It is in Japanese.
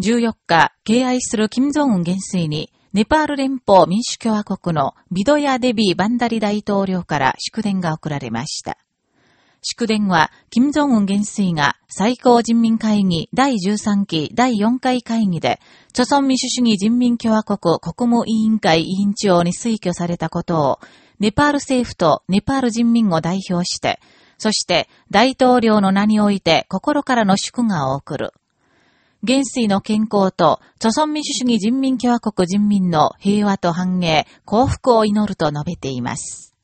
14日、敬愛する金正恩元帥に、ネパール連邦民主共和国のビドヤ・デビー・バンダリ大統領から祝電が送られました。祝電は、金正恩元帥が最高人民会議第13期第4回会議で、朝鮮民主主義人民共和国国務委員会委員長に推挙されたことを、ネパール政府とネパール人民を代表して、そして大統領の名において心からの祝賀を送る。元帥の健康と、著存民主主義人民共和国人民の平和と繁栄、幸福を祈ると述べています。